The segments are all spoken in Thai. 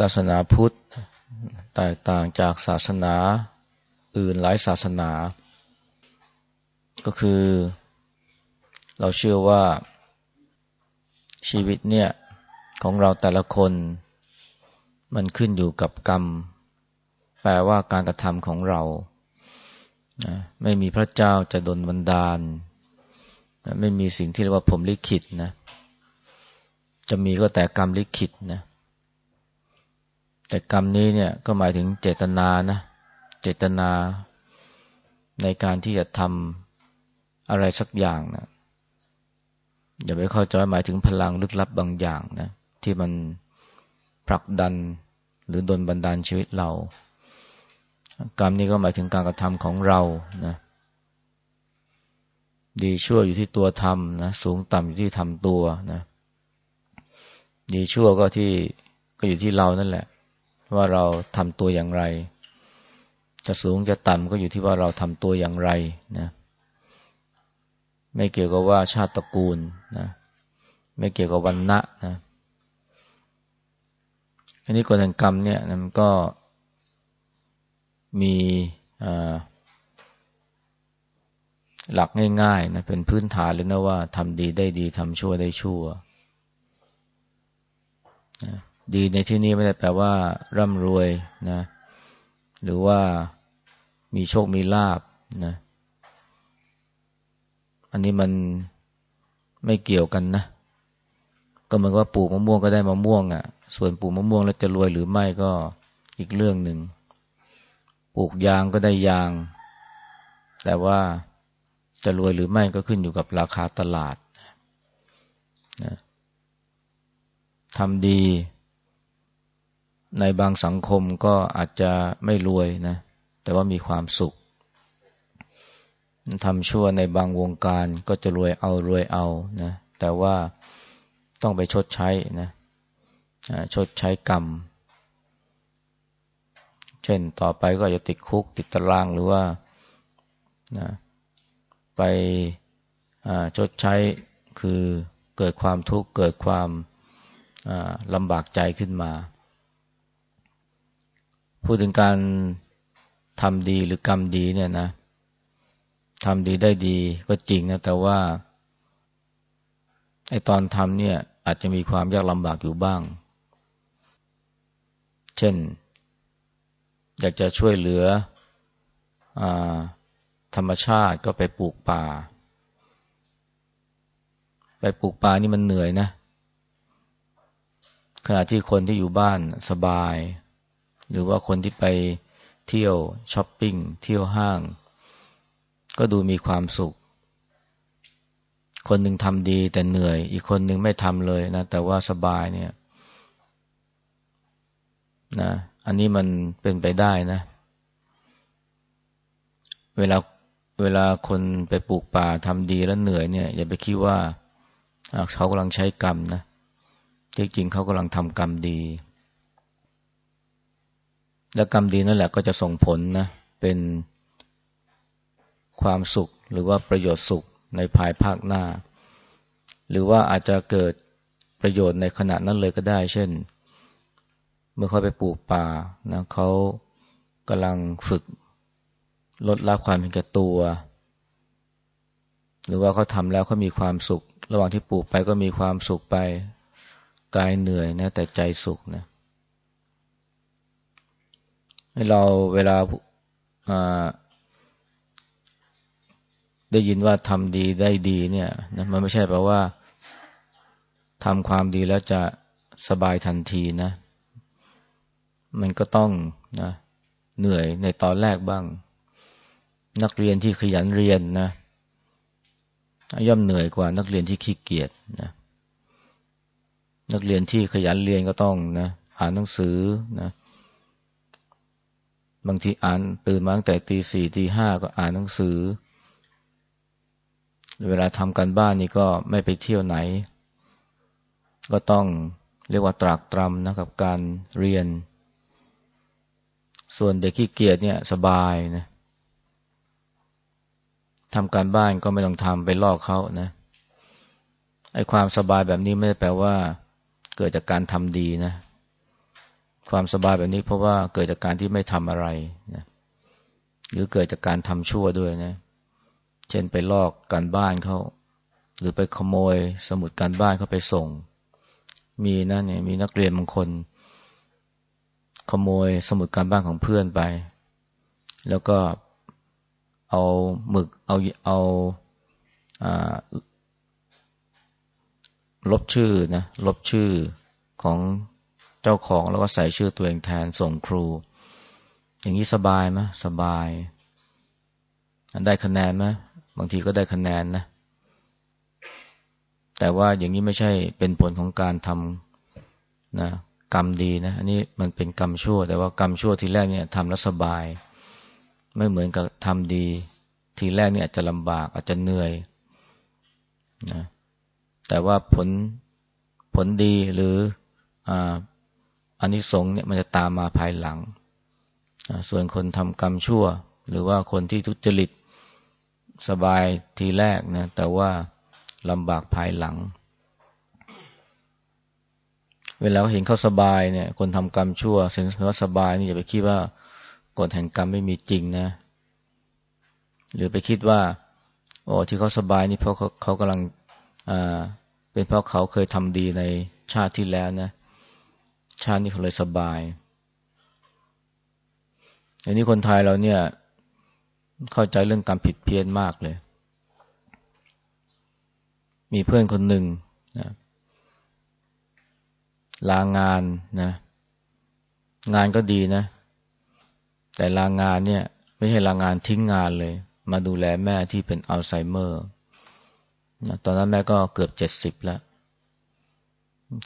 ศาสนาพุทธแตกต่างจากศาสนาอื่นหลายศาสนา ก็คือ เราเชื่อว่าชีวิตเนี่ยของเราแต่ละคน มันขึ้นอยู่กับกรรม แปลว่าการกระทำของเรา ไม่มีพระเจ้าจะดลบันดาล ไม่มีสิ่งที่เรียกว่าผมลิขิตนะ จะมีก็แต่กรรมลิขิตนะ แต่กรรมนี้เนี่ยก็หมายถึงเจตนานะ เจตนาในการที่จะทำอะไรสักอย่างนะอย่าไปเข้าใจหมายถึงพลังลึกลับบางอย่างนะที่มันผลักดันหรือดลบันดาลชีวิตเรา กรรมนี้ก็หมายถึงการกระทำของเรานะดีชั่วอยู่ที่ตัวทำนะสูงต่ำอยู่ที่ทำตัวนะดีชั่วก็ที่ก็อยู่ที่เรานั่นแหละ ว่าเราทำตัวอย่างไร จะสูงจะต่ำก็อยู่ที่ว่าเราทำตัวอย่างไรนะ ไม่เกี่ยวกับว่าชาติตระกูลนะ ไม่เกี่ยวกับวันณะนะอันนี้กฎแห่งกรรมเนี่ยมันก็มีหลักง่ายๆนะเป็นพื้นฐานเลยนะว่าทำดีได้ดีทำชั่วได้ชั่วนะ ดีในที่นี้ไม่ได้แปลว่าร่ำรวยนะ หรือว่ามีโชคมีลาบนะ อันนี้มันไม่เกี่ยวกันนะ ก็เหมือนว่าปลูกมะม่วงก็ได้มะม่วงอะ่ะ ส่วนปลูกมะม่วงแล้วจะรวยหรือไม่ก็อีกเรื่องหนึ่ง ปลูกยางก็ได้ยาง แต่ว่าจะรวยหรือไม่ก็ขึ้นอยู่กับราคาตลาดนะทำดี ในบางสังคมก็อาจจะไม่รวยนะ แต่ว่ามีความสุขทำชั่วในบางวงการก็จะรวยเอารวยเอานะแต่ว่าต้องไปชดใช้นะชดใช้กรรม เช่นต่อไปก็จะติดคุกติดตารางหรือว่านะไปชดใช้คือเกิดความทุกข์เกิดความลำบากใจขึ้นมา พูดถึงการทำดีหรือกรรมดีเนี่ยนะทำดีได้ดีก็จริงนะ แต่ว่าไอตอนทำเนี่ย อาจจะมีความยากลำบากอยู่บ้าง เช่น อยากจะช่วยเหลืออธรรมชาติก็ไปปลูกป่า ไปปลูกป่านี่มันเหนื่อยนะขณะที่คนที่อยู่บ้านสบาย หรือว่าคนที่ไปเที่ยวช้อปปิ้งเที่ยวห้าง ก็ดูมีความสุข คนหนึ่งทำดีแต่เหนื่อย อีกคนหนึ่งไม่ทำเลยนะ แต่ว่าสบายเนี่ยนะอันนี้มันเป็นไปได้นะ เวลาเวลาคนไปปลูกป่าทำดีแล้วเหนื่อยเนี่ย อย่าไปคิดว่าเขากำลังใช้กรรมนะจริงๆเขากำลังทำกรรมดี และกรรมดีนั่นแหละก็จะส่งผลนะ เป็นความสุขหรือว่าประโยชน์สุขในภายภาคหน้า หรือว่าอาจจะเกิดประโยชน์ในขณะนั้นเลยก็ได้ เช่น เมื่อเขาไปปลูกป่านะเขากำลังฝึกลดละความเห็นแก่ตัว หรือว่าเขาทำแล้วเขามีความสุข ระหว่างที่ปลูกไปก็มีความสุขไปกายเหนื่อยนะแต่ใจสุขนะ เราเวลาได้ยินว่าทำดีได้ดีเนี่ยนะมันไม่ใช่แปลว่าทำความดีแล้วจะสบายทันทีนะ มันก็ต้องนะเหนื่อยในตอนแรกบ้าง นักเรียนที่ขยันเรียนนะ ย่อมเหนื่อยกว่านักเรียนที่ขี้เกียจนะ นักเรียนที่ขยันเรียนก็ต้องนะอ่านหนังสือนะ บางทีอ่านตื่นมาตั้งแต่ตีสี่ตีห้าก็อ่านหนังสือ เวลาทำกันบ้านนี่ก็ไม่ไปเที่ยวไหน ก็ต้องเรียกว่าตรากตรำนะกับการเรียน ส่วนเด็กขี้เกียจเนี่ยสบายนะทำการบ้านก็ไม่ต้องทำไปลอกเขานะไอ้ความสบายแบบนี้ไม่ได้แปลว่า เกิดจากการทำดีนะ ความสบายแบบนี้เพราะว่าเกิดจากการที่ไม่ทำอะไรนะหรือเกิดจากการทำชั่วด้วยนะ เช่นไปลอกการบ้านเขาหรือไปขโมยสมุดการบ้านเขาไปส่ง มีนะเนี่ยมีนักเรียนบางคน ขโมยสมุดการบ้านของเพื่อนไป แล้วก็เอาหมึกเอาเอาลบชื่อนะลบชื่อของ เจ้าของแล้วก็ใส่ชื่อตัวเองแทนส่งครู อย่างนี้สบายไหมสบาย ได้คะแนนไหมบางทีก็ได้คะแนนนะ แต่ว่าอย่างนี้ไม่ใช่เป็นผลของการทำนะกรรมดีนะ อันนี้มันเป็นกรรมชั่ว แต่ว่ากรรมชั่วทีแรกเนี่ยทำแล้วสบาย ไม่เหมือนกับทำดี ทีแรกเนี่ยอาจจะลำบากอาจจะเหนื่อยนะแต่ว่าผลผลดีหรืออ่า อันนี้สงเนี่ยมันจะตามมาภายหลัง ส่วนคนทำกรรมชั่ว หรือว่าคนที่ทุจริตสบายทีแรกนะแต่ว่าลำบากภายหลัง เวลาเห็นเขาสบายเนี่ย คนทำกรรมชั่วเห็นว่าสบายนี่อย่าไปคิดว่ากฎแห่งกรรมไม่มีจริงนะ หรือไปคิดว่าโอ้ที่เขาสบายนี่เพราะเขาเขากำลังอ่าเป็นเพราะเขาเคยทำดีในชาติที่แล้วนะ ชาตินี้เขาเลยสบายอันนี้คนไทยเราเนี่ย เข้าใจเรื่องการผิดเพี้ยนมากเลย มีเพื่อนคนหนึ่งนะลางานนะ งานก็ดีนะ แต่ลางานเนี่ย ไม่ใช่ลางานทิ้งงานเลย มาดูแลแม่ที่เป็นอัลไซเมอร์นะตอนนั้นแม่ก็เกือบเจ็ดสิบแล้ว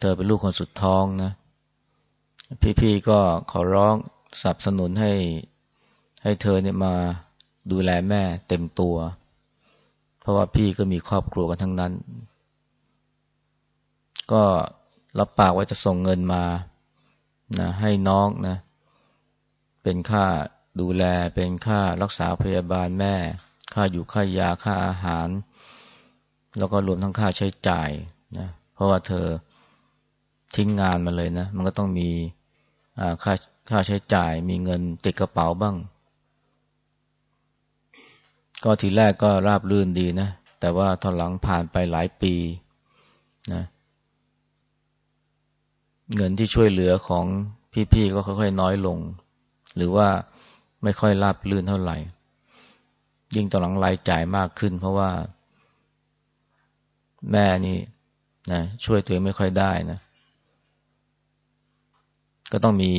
เธอเป็นลูกคนสุดท้องนะ พี่ๆก็ขอร้องสนับสนุนให้ ให้เธอเนี่ยมาดูแลแม่เต็มตัว เพราะว่าพี่ก็มีครอบครัวกันทั้งนั้น ก็รับปากว่าจะส่งเงินมานะให้น้องนะ เป็นค่าดูแลเป็นค่ารักษาพยาบาลแม่ ค่าอยู่ค่ายาค่าอาหาร แล้วก็รวมทั้งค่าใช้จ่ายนะเพราะว่าเธอทิ้งงานมาเลยนะ มันก็ต้องมี ค่าค่าใช้จ่ายมีเงินติดกระเป๋าบ้าง ก็ทีแรกก็ราบรื่นดีนะ แต่ว่าตอนหลังผ่านไปหลายปีนะเงินที่ช่วยเหลือของพี่ๆก็ค่อยๆน้อยลง หรือว่าไม่ค่อยราบรื่นเท่าไหร่ ยิ่งตอนหลังรายจ่ายมากขึ้น เพราะว่า แม่นี่นะช่วยตัวเองไม่ค่อยได้นะ ก็ต้องมี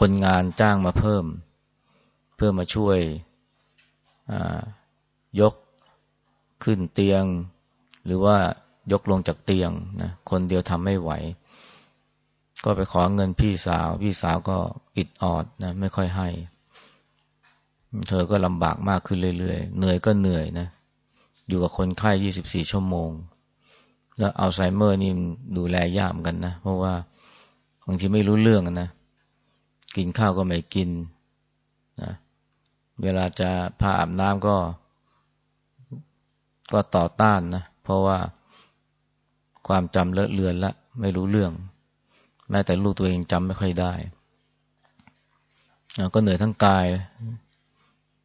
คนงานจ้างมาเพิ่ม เพื่อมาช่วยยกขึ้นเตียง หรือว่ายกลงจากเตียงนะคนเดียวทำไม่ไหว ก็ไปขอเงินพี่สาว พี่สาวก็อิดออดนะไม่ค่อยให้ เธอก็ลำบากมากขึ้นเรื่อยๆ เหนื่อยก็เหนื่อยนะ อยู่กับคนไข้ยี่สิบสี่ชั่วโมง แล้วอัลไซเมอร์นี่ดูแลยากกันนะ เพราะว่า บางทีไม่รู้เรื่องนะ กินข้าวก็ไม่กินนะเวลาจะพาอาบน้ำก็ ก็ต่อต้านนะ เพราะว่าความจำเลอะเลือนละไม่รู้เรื่อง แม้แต่ลูกตัวเองจำไม่ค่อยได้ ก็เหนื่อยทั้งกาย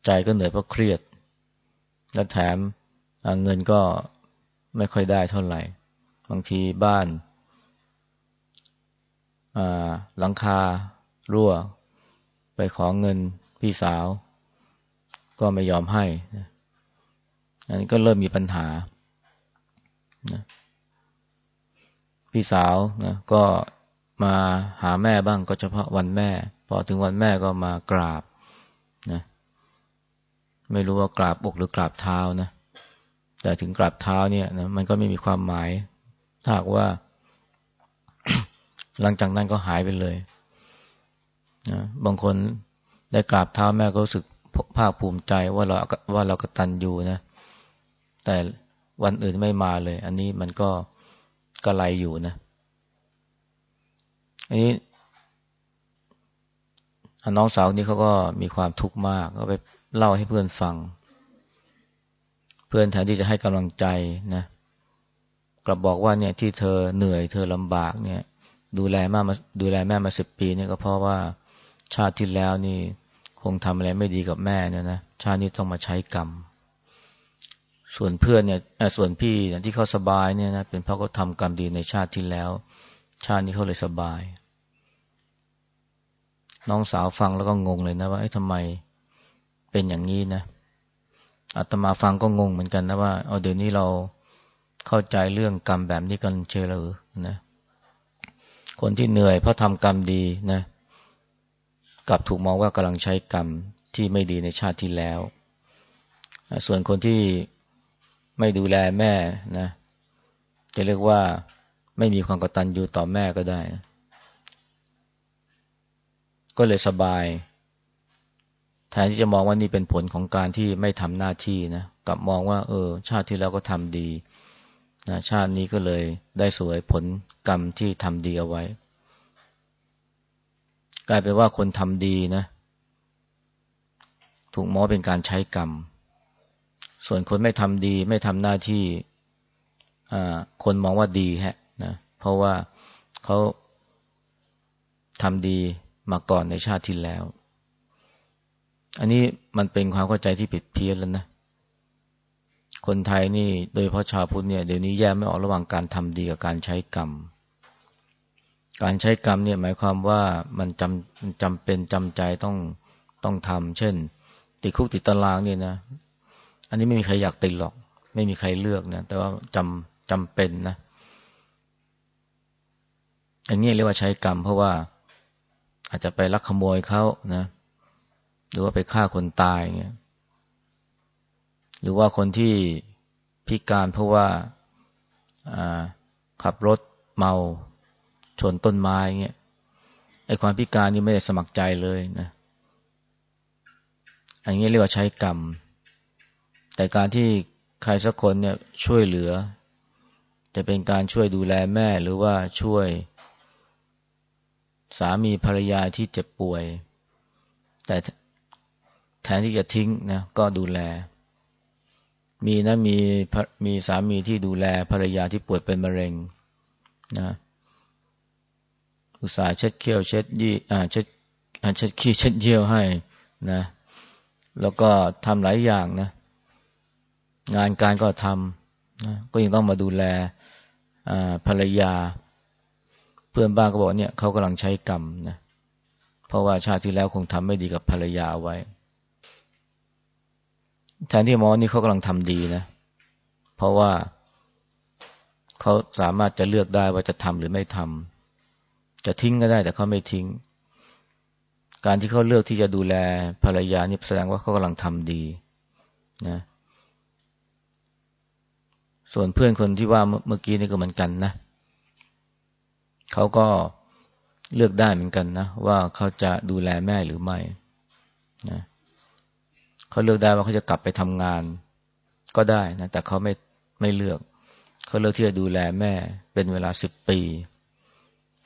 ใจก็เหนื่อยเพราะเครียด และแถมเงินก็ไม่ค่อยได้เท่าไหร่ บางทีบ้าน หลังคารั่ว ไปขอเงินพี่สาว ก็ไม่ยอมให้อันนี้ก็เริ่มมีปัญหาพี่สาวนะก็มาหาแม่บ้างก็เฉพาะวันแม่ พอถึงวันแม่ก็มากราบนะไม่รู้ว่ากราบอกหรือกราบเท้านะแต่ถึงกราบเท้าเนี่ยนะมันก็ไม่มีความหมาย ถ้าว่า หลังจากนั้นก็หายไปเลยนะบางคนได้กราบเท้าแม่ก็รู้สึกภาคภูมิใจว่าเราว่าเรากตัญญูนะ แต่วันอื่นไม่มาเลย อันนี้มันก็กระไรอยู่นะอันนี้น้องสาวนี่เขาก็มีความทุกข์มาก ก็ไปเล่าให้เพื่อนฟัง เพื่อนแทนที่จะให้กำลังใจนะกลับบอกว่าเนี่ยที่เธอเหนื่อยเธอลำบากเนี่ย ดูแลแมามาดูแลแม่มาสิบปีเนี่ยก็เพราะว่าชาติที่แล้วนี่คงทำอะไรไม่ดีกับแม่เนี่ยนะชาตินี้ต้องมาใช้กรรม ส่วนเพื่อนเนี่ยส่วนพี่ที่เขาสบายเนี่ยนะเป็นเพราะเขาทากรรมดีในชาติที่แล้ว ชาตินี้เขาเลยสบาย น้องสาวฟังแล้วก็งงเลยนะว่าไอ้ทำไมเป็นอย่างนี้นะอาตมาฟังก็งงเหมือนกันนะว่าเอาเดี๋ยวนี้เราเข้าใจเรื่องกรรมแบบนี้กันเชลหรือนะ คนที่เหนื่อยเพราะทำกรรมดีนะกลับถูกมองว่ากำลังใช้กรรมที่ไม่ดีในชาติที่แล้ว ส่วนคนที่ไม่ดูแลแม่นะ จะเรียกว่าไม่มีความกตัญญูต่อแม่ก็ได้ ก็เลยสบาย แทนที่จะมองว่านี่เป็นผลของการที่ไม่ทำหน้าที่นะกลับมองว่า เออ ชาติที่แล้วก็ทำดี นะชาตินี้ก็เลยได้สวยผลกรรมที่ทำดีเอาไว้ กลายเป็นว่าคนทำดีนะ ถูกมองเป็นการใช้กรรม ส่วนคนไม่ทำดีไม่ทำหน้าที่คนมองว่าดีฮะนะเพราะว่าเขาทำดีมาก่อนในชาติที่แล้ว อันนี้มันเป็นความเข้าใจที่ผิดเพี้ยนแล้วนะ คนไทยนี่โดยเพราะชาวพุทธเนี่ยเดี๋ยวนี้แยกไม่ออกระหว่างการทำดีกับการใช้กรรม การใช้กรรมเนี่ยหมายความว่ามันจำจำเป็นจำใจต้องต้องทำเช่น ติดคุกติดตารางเนี่ยนะ อันนี้ไม่มีใครอยากติดหรอก ไม่มีใครเลือกนะ แต่ว่าจำจำเป็นนะ อันนี้เรียกว่าใช้กรรม เพราะว่าอาจจะไปลักขโมยเขานะ หรือว่าไปฆ่าคนตายเนี่ย หรือว่าคนที่พิการเพราะว่าขับรถเมาชนต้นไม้เงี้ยไอ้ความพิการนี่ไม่ได้สมัครใจเลยนะอันนี้เรียกว่าใช้กรรม แต่การที่ใครสักคนเนี่ยช่วยเหลือ จะเป็นการช่วยดูแลแม่หรือว่าช่วย สามีภรรยาที่เจ็บป่วย แต่แทนที่จะทิ้งนะก็ดูแล มีนะมีมีสามีที่ดูแลภรรยาที่ป่วยเป็นมะเร็งนะอุตส่าห์เช็ดเขี้ยวเช็ดยี่อ่าเช็ดอ่าเช็ดขี้เช็ดเยี่ยวให้นะ แล้วก็ทำหลายอย่างนะ งานการก็ทำนะก็ยังต้องมาดูแลอ่าภรรยา เพื่อนบ้านก็บอกเนี่ยเขากำลังใช้กรรมนะเพราะว่าชาติที่แล้วคงทำไม่ดีกับภรรยาไว้ แทนที่มอนี่เขากำลังทำดีนะ เพราะว่าเขาสามารถจะเลือกได้ว่าจะทำหรือไม่ทำจะทิ้งก็ได้แต่เขาไม่ทิ้ง การที่เขาเลือกที่จะดูแลภรรยานี่แสดงว่าเขากำลังทำดีนะ ส่วนเพื่อนคนที่ว่าเมื่อกี้นี่ก็เหมือนกันนะเขาก็เลือกได้เหมือนกันนะ ว่าเขาจะดูแลแม่หรือไม่นะเเขาเลือกได้ว่าเขาจะกลับไปทำงาน ก็ได้นะแต่เขาไม่ไม่เลือก เขาเลือกที่จะดูแลแม่ เป็นเวลาสิบปี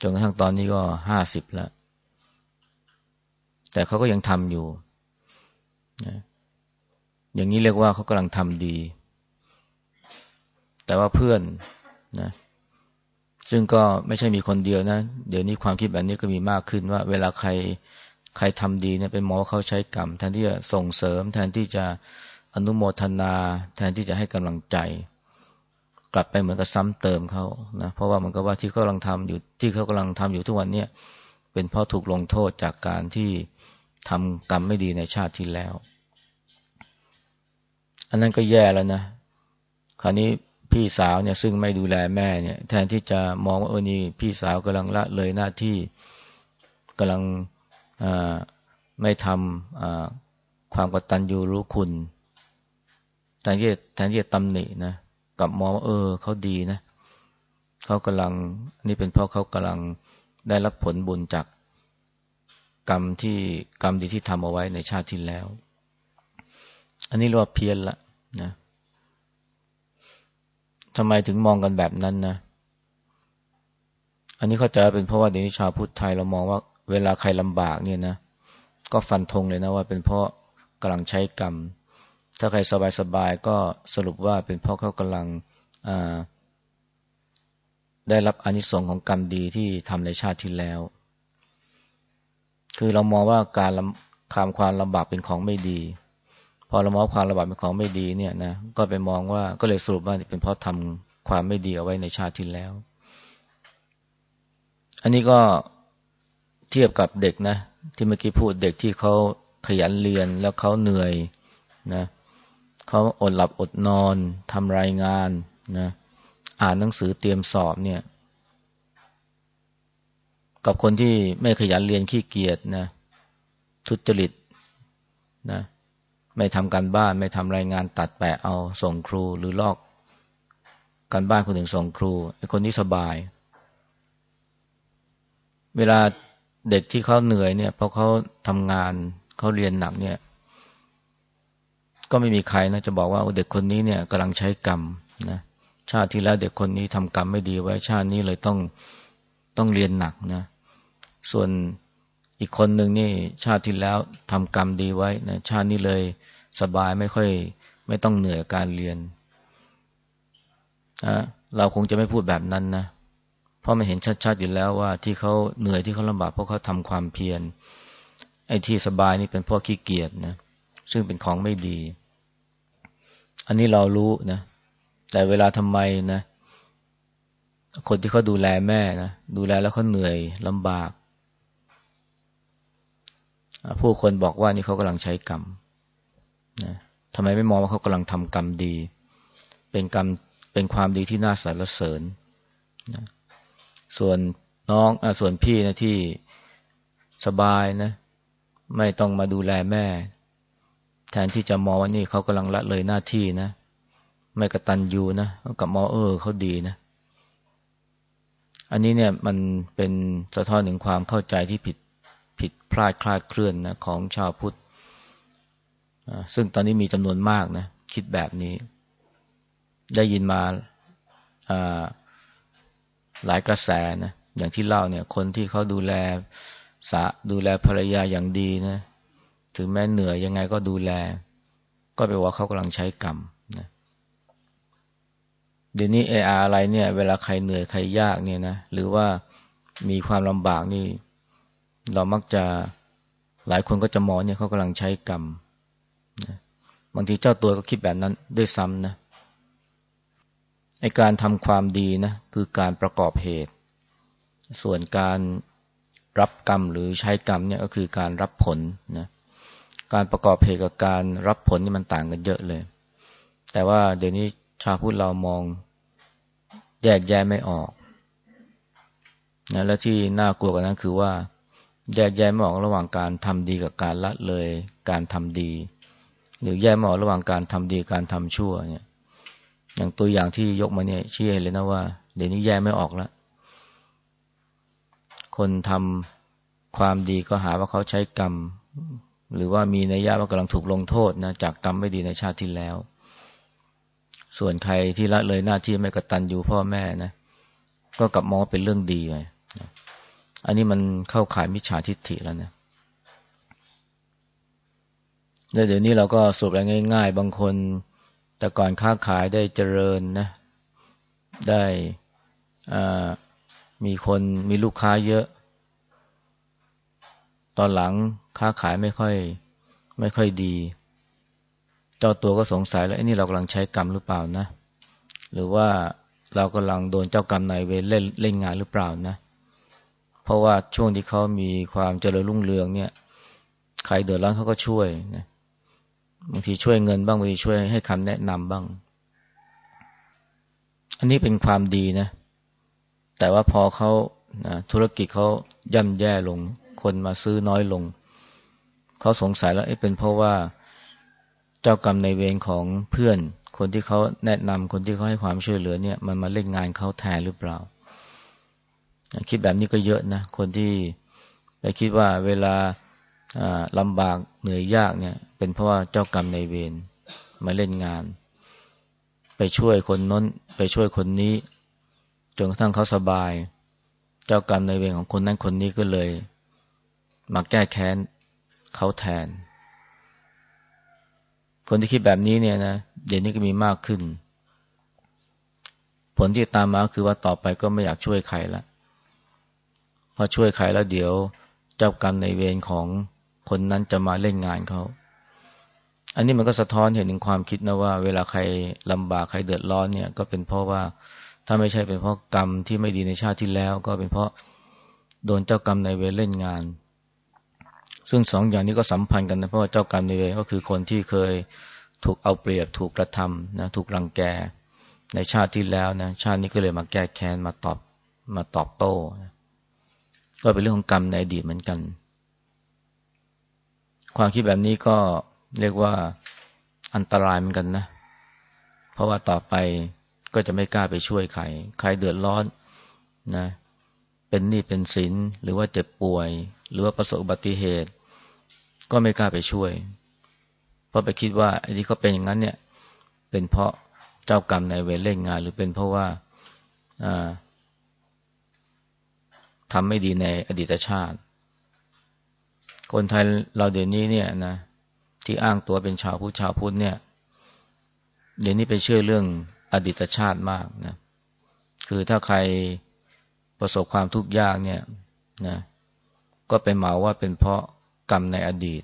จนกระทั่งตอนนี้ก็ห้าสิบแล้ว แต่เขาก็ยังทำอยู่นะอย่างนี้เรียกว่าเขากำลังทำดี แต่ว่าเพื่อนนะ ซึ่งก็ไม่ใช่มีคนเดียวนะ เดี๋ยวนี้ความคิดแบบนี้ก็มีมากขึ้นว่า เวลาใคร ใครทำดีเนี่ยเป็นหมอเขาใช้กรรม แทนที่จะส่งเสริม แทนที่จะอนุโมทนา แทนที่จะให้กำลังใจ กลับไปเหมือนกับซ้ำเติมเขานะเพราะว่ามือนกับว่าที่เขากำลังทำอยู่ที่เขากำลังทำอยู่ทุกวันเนี้ยเป็นเพราะถูกลงโทษจากการที่ทำกรรมไม่ดีในชาติที่แล้ว อันนั้นก็แย่แล้วนะ คราวนี้พี่สาวเนี่ยซึ่งไม่ดูแลแม่เนี่ย แทนที่จะมองว่าเออนี่พี่สาวกำลังละเลยหน้าที่กำลัง ไม่ทำความกตัญญูรู้คุณแทนที่แทนที่จะตำหนินะกับมองว่าเออเขาดีนะเขากำลังนี่เป็นเพราะเขากำลังได้รับผลบุญจากกรรมที่กรรมดีที่ทำเอาไว้ในชาติที่แล้ว อันนี้เรียกว่าเพี้ยนละนะทำไมถึงมองกันแบบนั้นนะ อันนี้เข้าใจเป็นเพราะว่าเดี๋ยวนี้ชาวพุทธไทยเรามองว่า เวลาใครลำบากเนี่ยนะ ก็ฟันธงเลยนะว่าเป็นเพราะกำลังใช้กรรม ถ้าใครสบายๆก็สรุปว่าเป็นเพราะเขากำลังได้รับอนิสงค์ของกรรมดีที่ทำในชาติที่แล้ว คือเรามองว่าการความความลำบากเป็นของไม่ดี พอเรามองความลำบากเป็นของไม่ดีเนี่ยนะ ก็ไปมองว่าก็เลยสรุปว่าเป็นเพราะทำความไม่ดีเอาไว้ในชาติที่แล้ว อันนี้ก็ เทียบกับเด็กนะ ที่เมื่อกี้พูดเด็กที่เขาขยันเรียนแล้วเขาเหนื่อยนะเขาอดหลับอดนอนทำรายงานนะอ่านหนังสือเตรียมสอบเนี่ย กับคนที่ไม่ขยันเรียนขี้เกียจนะทุจริตนะไม่ทำการบ้านไม่ทำรายงานตัดแปะเอาส่งครูหรือลอกการบ้านคนอื่นส่งครูไอ้คนนี้สบาย เวลา เด็กที่เขาเหนื่อยเนี่ยเพราะเขาทำงานเขาเรียนหนักเนี่ย ก็ไม่มีใครนะจะบอกว่าเด็กคนนี้เนี่ยกำลังใช้กรรมนะชาติที่แล้วเด็กคนนี้ทำกรรมไม่ดีไว้ชาตินี้เลยต้องต้องเรียนหนักนะ ส่วนอีกคนหนึ่งนี่ชาติที่แล้วทำกรรมดีไว้นะชาตินี้เลยสบายไม่ค่อย ไม่ต้องเหนื่อยการเรียนนะเราคงจะไม่พูดแบบนั้นนะ เพราะมันเห็นชัดๆอยู่แล้วว่าที่เขาเหนื่อยที่เขาลำบากเพราะเขาทำความเพียรไอ้ที่สบายนี่เป็นพราะขี้เกียจนะซึ่งเป็นของไม่ดี อันนี้เรารู้นะ แต่เวลาทำไมนะ คนที่เขาดูแลแม่นะดูแลแล้วเขาเหนื่อยลำบาก ผู้คนบอกว่านี่เขากำลังใช้กรรมนะทำไมไม่มองว่าเขากำลังทำกรรมดี เป็นกรรมเป็นความดีที่น่าสรรเสริญนะ ส่วนน้องอส่วนพี่นะที่สบายนะ ไม่ต้องมาดูแลแม่ แทนที่จะมองว่านี่เขากำลังละเลยหน้าที่นะ ไม่กระตันยูนะกับมอเออเขาดีนะ อันนี้เนี่ยมันเป็นสะท้อนถึงความเข้าใจที่ผิดผิดพลาดคลาดเคลื่อนนะของชาวพุทธซึ่งตอนนี้มีจำนวนมากนะ คิดแบบนี้ ได้ยินมา หลายกระแสนะอย่างที่เล่าเนี่ย คนที่เขาดูแลสะดูแลภรรยาอย่างดีนะถึงแม้เหนื่อยยังไงก็ดูแล ก็ไปว่าเขากำลังใช้กรรมนะเดี๋ยวนี้เออาอะไรเนี่ย เวลาใครเหนื่อยใครยากเนี่ยนะหรือว่ามีความลำบากนี่ เรามักจะหลายคนก็จะมองเนี่ยเขากำลังใช้กรรมนะบางทีเจ้าตัวก็คิดแบบนั้นด้วยซ้ำนะ ไอการทำความดีนะคือการประกอบเหตุ ส่วนการรับกรรมหรือใช้กรรมเนี่ยก็คือการรับผลนะการประกอบเหตุกับการรับผลนี่มันต่างกันเยอะเลย แต่ว่าเดี๋ยวนี้ชาวพุทธเรามองแยกแยะไม่ออกนะและที่น่ากลัวกว่านั้นคือว่า แยกแยะไม่ออกระหว่างการทำดีกับการละเลย การทำดี หรือแยกไม่ออกระหว่างการทำดีการทำชั่วเนี่ย อย่างตัวอย่างที่ยกมาเนี่ยชี้เห็นเลยนะว่า เดี๋ยวนี้แยกไม่ออกแล้ว คนทำความดีก็หาว่าเขาใช้กรรม หรือว่ามีนัยยะว่ากำลังถูกลงโทษนะจากกรรมไม่ดีในชาติที่แล้ว ส่วนใครที่ละเลยหน้าที่ไม่กระตันอยู่พ่อแม่นะ ก็กลับมองเป็นเรื่องดีเลยอันนี้มันเข้าขายมิจฉาทิฏฐิแล้วนะแล้วเดี๋ยวนี้เราก็สรุปง่าย ๆ บางคน แต่ก่อนค้าขายได้เจริญนะ ได้มีคนมีลูกค้าเยอะ ตอนหลังค้าขายไม่ค่อย ไม่ค่อยดี เจ้าตัวก็สงสัยแล้วไอ้นี่เรากำลังใช้กรรมหรือเปล่านะ หรือว่าเรากำลังโดนเจ้ากรรมนายเวรเล่นเล่นงานหรือเปล่านะ เพราะว่าช่วงที่เขามีความเจริญรุ่งเรืองเนี่ย ใครเดือดร้อนเขาก็ช่วยนะ บางทีช่วยเงินบ้างบางทีช่วยให้คำแนะนำบ้าง อันนี้เป็นความดีนะ แต่ว่าพอเขานะธุรกิจเขาย่ำแย่ลง คนมาซื้อน้อยลง เขาสงสัยแล้วเอ๊ะเป็นเพราะว่าเจ้ากรรมในเวรของเพื่อน คนที่เขาแนะนำคนที่เขาให้ความช่วยเหลือเนี่ย มันมาเล่นงานเขาแทนหรือเปล่า คิดแบบนี้ก็เยอะนะ คนที่ไปคิดว่าเวลา ลำบากเหนื่อยยากเนี่ย เป็นเพราะว่าเจ้ากรรมในเวรมาเล่นงาน ไปช่วยคนน้น ไปช่วยคนนี้ จนกระทั่งเขาสบาย เจ้ากรรมในเวรของคนนั้นคนนี้ก็เลย มาแก้แค้นเขาแทน คนที่คิดแบบนี้เนี่ยนะเดี๋ยวนี้ก็มีมากขึ้น ผลที่ตามมาคือว่าต่อไปก็ไม่อยากช่วยใครละพอช่วยใครแล้วเดี๋ยว เจ้ากรรมในเวรของ คนนั้นจะมาเล่นงานเขา อันนี้มันก็สะท้อนเห็นถึงความคิดนะว่า เวลาใครลำบากใครเดือดร้อนเนี่ย ก็เป็นเพราะว่าถ้าไม่ใช่เป็นเพราะกรรมที่ไม่ดีในชาติที่แล้ว ก็เป็นเพราะโดนเจ้ากรรมในเวรเล่นงาน ซึ่งสองอย่างนี้ก็สัมพันธ์กันนะเพราะว่าเจ้ากรรมในเวรก็คือคนที่เคยถูกเอาเปรียบถูกกระทำนะถูกรังแกในชาติที่แล้วนะชาตินี้ก็เลยมาแก้แค้นมาตอบมาตอบโต้ ก็เป็นเรื่องของกรรมในอดีตเหมือนกัน ความคิดแบบนี้ก็เรียกว่าอันตรายเหมือนกันนะ เพราะว่าต่อไปก็จะไม่กล้าไปช่วยใคร ใครเดือดร้อนนะ เป็นหนี้เป็นสินหรือว่าเจ็บป่วย หรือว่าประสบอุบัติเหตุ ก็ไม่กล้าไปช่วย เพราะไปคิดว่าไอ้ที่เขาเป็นอย่างนั้นเนี่ย เป็นเพราะเจ้ากรรมในเวรเล่นงาน หรือเป็นเพราะว่าทำไม่ดีในอดีตชาติ คนไทยเราเดี๋ยวนี้เนี่ยนะที่อ้างตัวเป็นชาวพุทธชาวพุทธเนี่ย เดี๋ยวนี้ไปเชื่อเรื่องอดีตชาติมากนะ คือถ้าใครประสบความทุกข์ยากเนี่ยนะก็ไปเหมาว่าเป็นเพราะกรรมในอดีต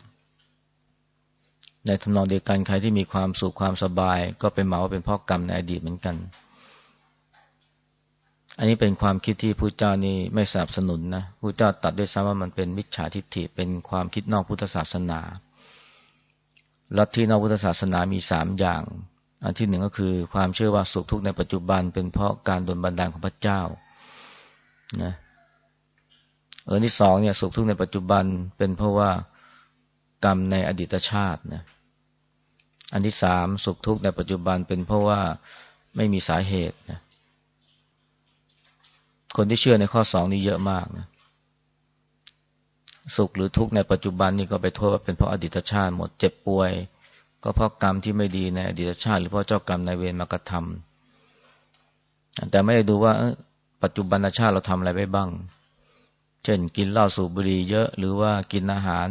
ในทำนองเดียวกันใครที่มีความสุขความสบาย ก็ไปเหมาว่าเป็นเพราะกรรมในอดีตเหมือนกัน อันนี้เป็นความคิดที่พระเจ้านี่ไม่สนับสนุนนะพระเจ้าตัดด้วยซ้ำว่ามันเป็นมิจฉาทิฏฐิเป็นความคิดนอกพุทธศาสนาลัทธินอกพุทธศาสนามีสามอย่าง อันที่หนึ่งก็คือความเชื่อว่าสุขทุกข์ในปัจจุบัน เป็นเพราะการดลบันดาลของพระเจ้านะเออที่สองเนี่ยสุขทุกข์ในปัจจุบันเป็นเพราะว่ากรรมในอดีตชาตินะอันที่สามสุขทุกข์ในปัจจุบันเป็นเพราะว่าไม่มีสาเหตุนะ คนที่เชื่อในข้อสองนี้เยอะมากนะสุขหรือทุกข์ในปัจจุบันนี่ก็ไปโทษว่าเป็นเพราะอดีตชาติหมดเจ็บป่วย ก็เพราะกรรมที่ไม่ดีในอดีตชาติ หรือเพราะเจ้ากรรมนายเวรมากระทำแต่ไม่ได้ดูว่าปัจจุบันชาติเราทำอะไรไปบ้าง เช่นกินเหล้าสูบบุหรี่เยอะหรือว่ากินอาหาร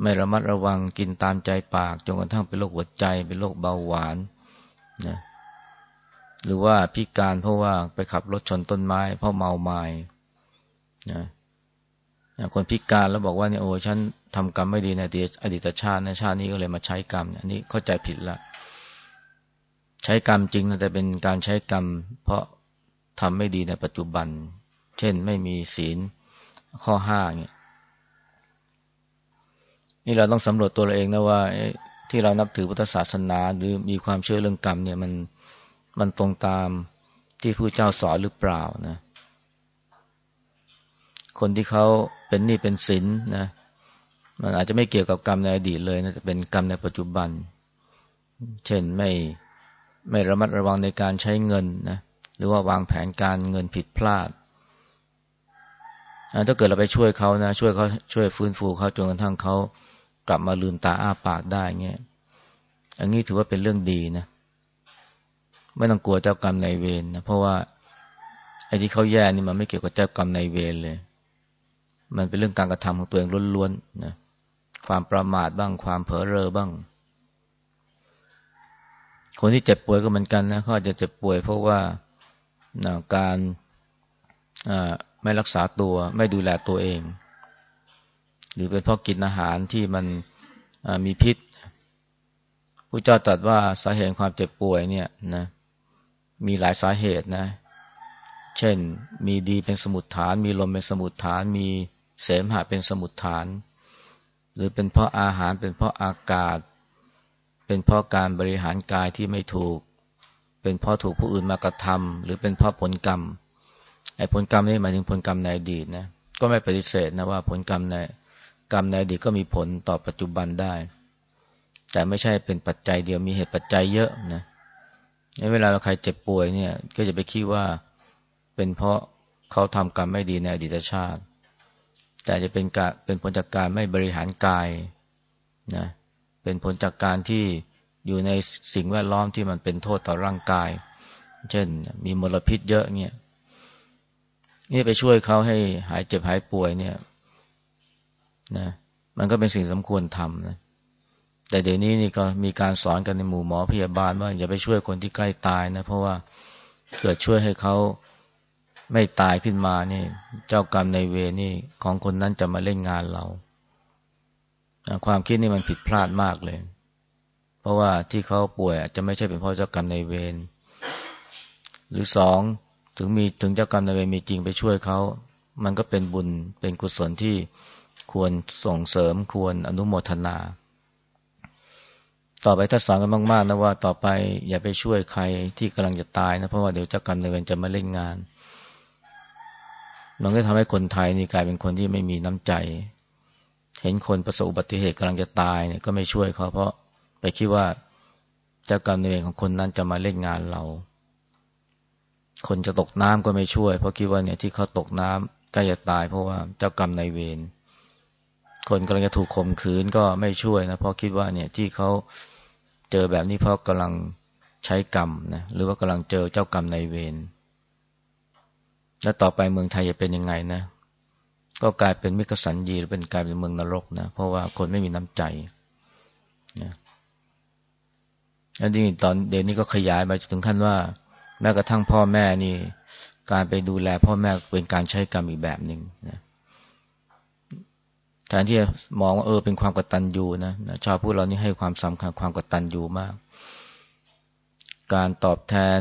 ไม่ระมัดระวังกินตามใจปากจนกระทั่งเป็นโรคหัวใจเป็นโรคเบาหวานนะ หรือว่าพิการเพราะว่าไปขับรถชนต้นไม้ เพราะเมาไม้นะคนพิการแล้วบอกว่าเนี่ยโอ้ฉันทำกรรมไม่ดีในอดีตชาติในชาตินี้ก็เลยมาใช้กรรมอันนี้เข้าใจผิดละใช้กรรมจริงนะแต่เป็นการใช้กรรม เพราะทำไม่ดีในปัจจุบัน เช่นไม่มีศีลข้อห้าเนี่ยนี่เราต้องสำรวจตัวเราเองนะว่าที่เรานับถือพุทธศาสนา หรือมีความเชื่อเรื่องกรรมเนี่ยมัน มันตรงตามที่ผู้เจ้าสอนหรือเปล่านะ คนที่เขาเป็นหนี้เป็นสินนะ มันอาจจะไม่เกี่ยวกับกรรมในอดีตเลยนะจะเป็นกรรมในปัจจุบัน เช่นไม่ไม่ระมัดระวังในการใช้เงินนะ หรือว่าวางแผนการเงินผิดพลาดถ้าเกิดเราไปช่วยเขานะ ช่วยเขาช่วยฟื้นฟูเขาจนกระทั่งเขากลับมาลืมตาอ้าปากได้เงี้ย อันนี้ถือว่าเป็นเรื่องดีนะ ไม่ต้องกลัวเจ้ากรรมในเวรนะเพราะว่าไอ้ที่เขาแย่นี่มันไม่เกี่ยวกับเจ้ากรรมในเวรเลย มันเป็นเรื่องการกระทำของตัวเองล้วนๆนะความประมาทบ้างความเผลอเรอบ้าง คนที่เจ็บป่วยก็เหมือนกันนะเขาอาจจะเจ็บป่วยเพราะว่าการไม่รักษาตัวไม่ดูแลตัวเอง หรือเป็นเพราะกินอาหารที่มันมีพิษผู้เจ้าตรัสว่าสาเหตุความเจ็บป่วยเนี่ยนะ มีหลายสาเหตุนะ เช่น มีดีเป็นสมุดฐาน มีลมเป็นสมุดฐาน มีเสมหะเป็นสมุดฐาน หรือเป็นเพราะอาหาร เป็นเพราะอากาศ เป็นเพราะการบริหารกายที่ไม่ถูก เป็นเพราะถูกผู้อื่นมากระทำหรือเป็นเพราะผลกรรม ไอ้ผลกรรมนี่หมายถึงผลกรรมในอดีตนะ ก็ไม่ปฏิเสธนะว่าผลกรรมในกรรมในอดีตก็มีผลต่อปัจจุบันได้ แต่ไม่ใช่เป็นปัจจัยเดียว มีเหตุปัจจัยเยอะนะ เวลาเราใครเจ็บป่วยเนี่ย ก็จะไปคิดว่าเป็นเพราะเขาทำกรรมไม่ดีในอดีตชาติ แต่จะเป็นการเป็นผลจากการไม่บริหารกายนะเป็นผลจากการที่อยู่ในสิ่งแวดล้อมที่มันเป็นโทษต่อร่างกาย เช่น มีมลพิษเยอะเนี่ยนี่ไปช่วยเขาให้หายเจ็บหายป่วยเนี่ยนะมันก็เป็นสิ่งสมควรทำนะ แต่เดี๋ยวนี้นี่ก็มีการสอนกันในหมู่หมอพยาบาลว่าอย่าไปช่วยคนที่ใกล้ตายนะ เพราะว่าเกิดช่วยให้เขาไม่ตายขึ้นมานี่ เจ้ากรรมในเวรนี่ของคนนั้นจะมาเล่นงานเรา ความคิดนี่มันผิดพลาดมากเลย เพราะว่าที่เขาป่วยอาจจะไม่ใช่เป็นเพราะเจ้ากรรมในเวรหรือสองถึงมีถึงเจ้ากรรมในเวรมีจริงไปช่วยเขา มันก็เป็นบุญเป็นกุศลที่ควรส่งเสริมควรอนุโมทนา ต่อไปถ้าสอนกันมากๆนะว่าต่อไปอย่าไปช่วยใครที่กำลังจะตายนะเพราะว่าเดี๋ยวเจ้ากรรมในเวรจะมาเล่นงาน มันก็ทำให้คนไทยนี่กลายเป็นคนที่ไม่มีน้ำใจ เห็นคนประสบอุบัติเหตุกำลังจะตายเนี่ยก็ไม่ช่วยเขาเพราะไปคิดว่าเจ้ากรรมในเวรของคนนั้นจะมาเล่นงานเรา คนจะตกน้ำก็ไม่ช่วย เพราะคิดว่าเนี่ยที่เขาตกน้ำใกล้จะตายเพราะว่าเจ้ากรรมในเวร คนกำลังจะถูกข่มขืนก็ไม่ช่วยนะเพราะคิดว่าเนี่ยที่เขาเจอแบบนี้เพราะกำลังใช้กรรมนะหรือว่ากำลังเจอเจ้ากรรมในเวรแล้วต่อไปเมืองไทยจะเป็นยังไงนะ ก็กลายเป็นมิกสันยีหรือเป็นกลายเป็นเมืองนรกนะเพราะว่าคนไม่มีน้ำใจนะแล้วนี่ตอนเดี๋ยวนี้ก็ขยายไปถึงขั้นว่า แม้กระทั่งพ่อแม่นี่ การไปดูแลพ่อแม่เป็นการใช้กรรมอีกแบบหนึ่งนะ แทนที่จะมองว่าเออเป็นความกตัญญูนะชาวพุทธเรานี่ให้ความสำคัญความกตัญญูมาก การตอบแทน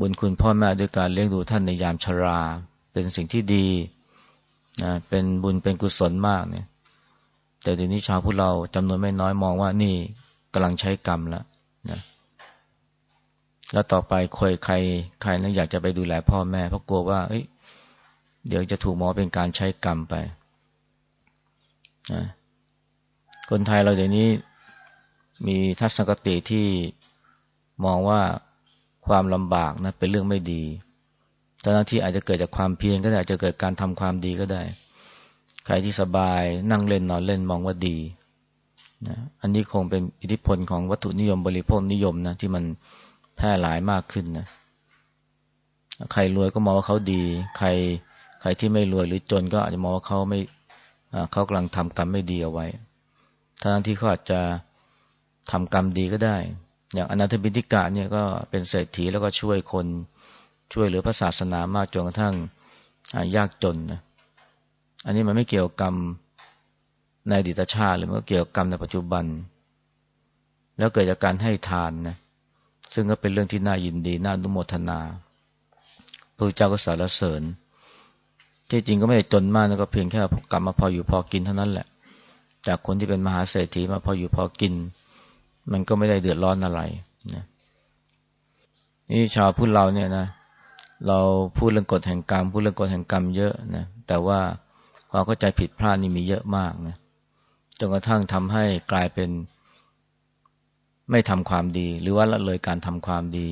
บุญคุณพ่อแม่ด้วยการเลี้ยงดูท่านในยามชรา เป็นสิ่งที่ดีนะเป็นบุญเป็นกุศลมากเนี่ย แต่ทีนี้ชาวพุทธเราจำนวนไม่น้อยมองว่านี่กำลังใช้กรรมแล้วนะแล้วต่อไปคอยใครใครนั้นอยากจะไปดูแลพ่อแม่เพราะกลัวว่าเอ้ยเดี๋ยวจะถูกมอเป็นการใช้กรรมไป คนไทยเราเดี๋ยวนี้มีทัศนคติที่มองว่าความลำบากนะเป็นเรื่องไม่ดีตอนที่อาจจะเกิดจากความเพียรก็ได้อาจจะเกิดการทำความดีก็ได้ ใครที่สบายนั่งเล่นนอนเล่นมองว่าดีนะอันนี้คงเป็นอิทธิพลของวัตถุนิยมบริโภคนิยมนะที่มันแพร่หลายมากขึ้นนะใครรวยก็มองว่าเขาดี ใครใครที่ไม่รวยหรือจนก็อาจจะมองว่าเขาไม่ เขากำลังทำกรรมไม่ดีเอาไว้ทั้งที่เขาอาจจะทำกรรมดีก็ได้ อย่างอนาถบินิกะเนี่ยก็เป็นเศรษฐีแล้วก็ช่วยคนช่วยเหลือพระศาสนามากจนกระทั่งยากจนนะ อันนี้มันไม่เกี่ยวกับกรรมในอดีตชาติหรือมันก็เกี่ยวกับกรรมในปัจจุบัน แล้วเกิดจากการให้ทานนะ ซึ่งก็เป็นเรื่องที่น่ายินดี น่านุโมทนาพระเจ้าก็สรรเสริญ ที่จริงก็ไม่ได้จนมากนะก็เพียงแค่กลับมาพออยู่พอกินเท่านั้นแหละ จากคนที่เป็นมหาเศรษฐีมาพออยู่พอกิน มันก็ไม่ได้เดือดร้อนอะไรนะนี่ชาวพุทธเราเนี่ยนะเราพูดเรื่องกฎแห่งกรรมพูดเรื่องกฎแห่งกรรมเยอะนะแต่ว่าความเข้าใจผิดพลาดนี่มีเยอะมากนะจนกระทั่งทำให้กลายเป็น ไม่ทำความดี หรือว่าละเลยการทำความดี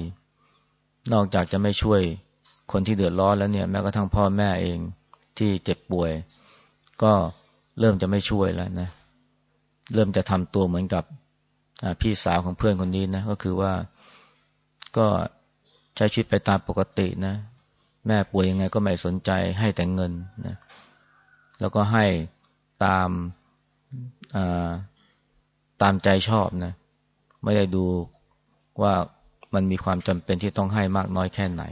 นอกจากจะไม่ช่วยคนที่เดือดร้อนแล้วเนี่ย แม้กระทั่งพ่อแม่เอง ที่เจ็บป่วย ก็เริ่มจะไม่ช่วยแล้วนะ เริ่มจะทำตัวเหมือนกับพี่สาวของเพื่อนคนนี้นะก็คือว่าก็ใช้ชีวิตไปตามปกตินะ แม่ป่วยยังไงก็ไม่สนใจให้แต่เงินนะแล้วก็ให้ตามตามใจชอบนะ ไม่ได้ดูว่ามันมีความจำเป็นที่ต้องให้มากน้อยแค่ไหน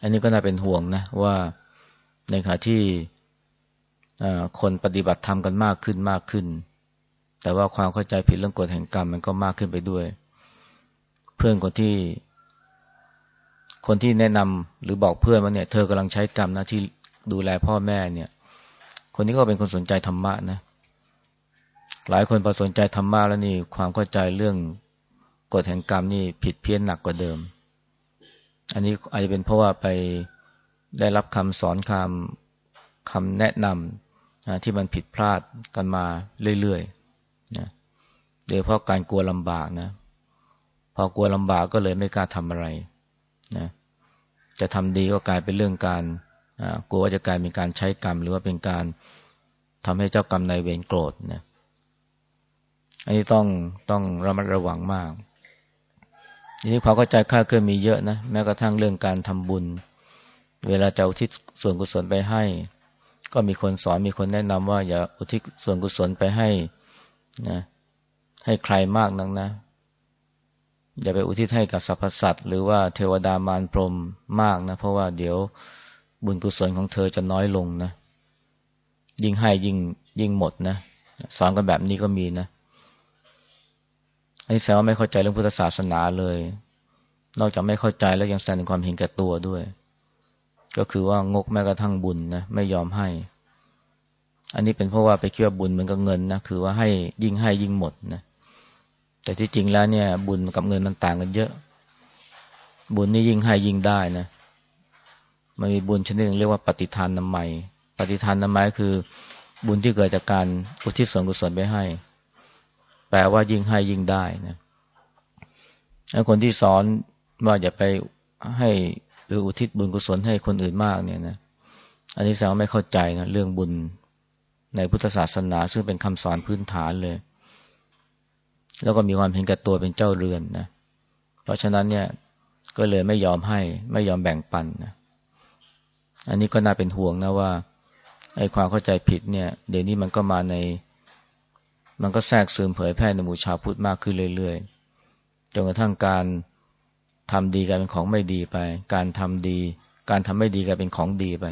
อันนี้ก็น่าเป็นห่วงนะว่า ในขณะที่คนปฏิบัติธรรมกันมากขึ้นมากขึ้น แต่ว่าความเข้าใจผิดเรื่องกฎแห่งกรรมมันก็มากขึ้นไปด้วย เพื่อนคนที่ คนที่แนะนำหรือบอกเพื่อนว่าเนี่ย เธอกำลังใช้กรรมนะที่ดูแลพ่อแม่เนี่ย คนนี้ก็เป็นคนสนใจธรรมะนะ หลายคนพอสนใจธรรมะแล้วนี่ความเข้าใจเรื่องกฎแห่งกรรมนี่ผิดเพี้ยนหนักกว่าเดิม อันนี้อาจจะเป็นเพราะว่าไป ได้รับคำสอนคำคำแนะนำนะที่มันผิดพลาดกันมาเรื่อยๆนะโดยเพราะการกลัวลำบากนะ พอกลัวลำบากก็เลยไม่กล้าทำอะไรนะจะทำดีก็กลายเป็นเรื่องการกลัวว่าจะกลายเป็นการใช้กรรม หรือว่าเป็นการทำให้เจ้ากรรมนายเวรโกรธนะอันนี้ต้องต้องระมัดระวังมากทีนี้ความเข้าใจค่าเคลื่อนมีเยอะนะแม้กระทั่งเรื่องการทำบุญ เวลาจะอุทิศส่วนกุศลไปให้ ก็มีคนสอนมีคนแนะนำว่าอย่าอุทิศส่วนกุศลไปให้นะให้ใครมากนักนะ อย่าไปอุทิศให้กับสรรพสัตว์หรือว่าเทวดามารพรมมากนะ เพราะว่าเดี๋ยวบุญกุศลของเธอจะน้อยลงนะ ยิ่งให้ยิ่งยิ่งหมดนะสอนกันแบบนี้ก็มีนะอันนี้แสดงว่าไม่เข้าใจเรื่องพุทธศาสนาเลย นอกจากไม่เข้าใจแล้วยังแสดงความเห็นแก่ตัวด้วย ก็คือว่างกแม้กระทั่งบุญนะไม่ยอมให้ อันนี้เป็นเพราะว่าไปเชื่อบุญเหมือนกับเงินนะคือว่าให้ยิ่งให้ยิ่งหมดนะแต่ที่จริงแล้วเนี่ย บุญกับเงินมันต่างกันเยอะ บุญนี่ยิ่งให้ยิ่งได้นะมันมีบุญชนิดหนึ่งเรียกว่าปฏิทานนามัย ปฏิทานนามัยคือบุญที่เกิดจากการอุทิศส่วนกุศลไปให้ แปลว่ายิ่งให้ยิ่งได้นะคนที่สอนว่าอย่าไปให้ หรืออุทิศบุญกุศลให้คนอื่นมากเนี่ยนะอันนี้แสดงว่าไม่เข้าใจนะเรื่องบุญในพุทธศาสนา ซึ่งเป็นคำสอนพื้นฐานเลย แล้วก็มีความเห็นแก่ตัวเป็นเจ้าเรือนนะเพราะฉะนั้นเนี่ยก็เลยไม่ยอมให้ไม่ยอมแบ่งปันนะอันนี้ก็น่าเป็นห่วงนะว่าไอ้ความเข้าใจผิดเนี่ย เดี๋ยวนี้มันก็มาใน มันก็แทรกซึมเผยแพร่ในหมู่ชาวพุทธมากขึ้นเรื่อยๆจนกระทั่งการ ทำดีกลายเป็นของไม่ดีไป การทำดี การทำไม่ดีกลายเป็นของดีไป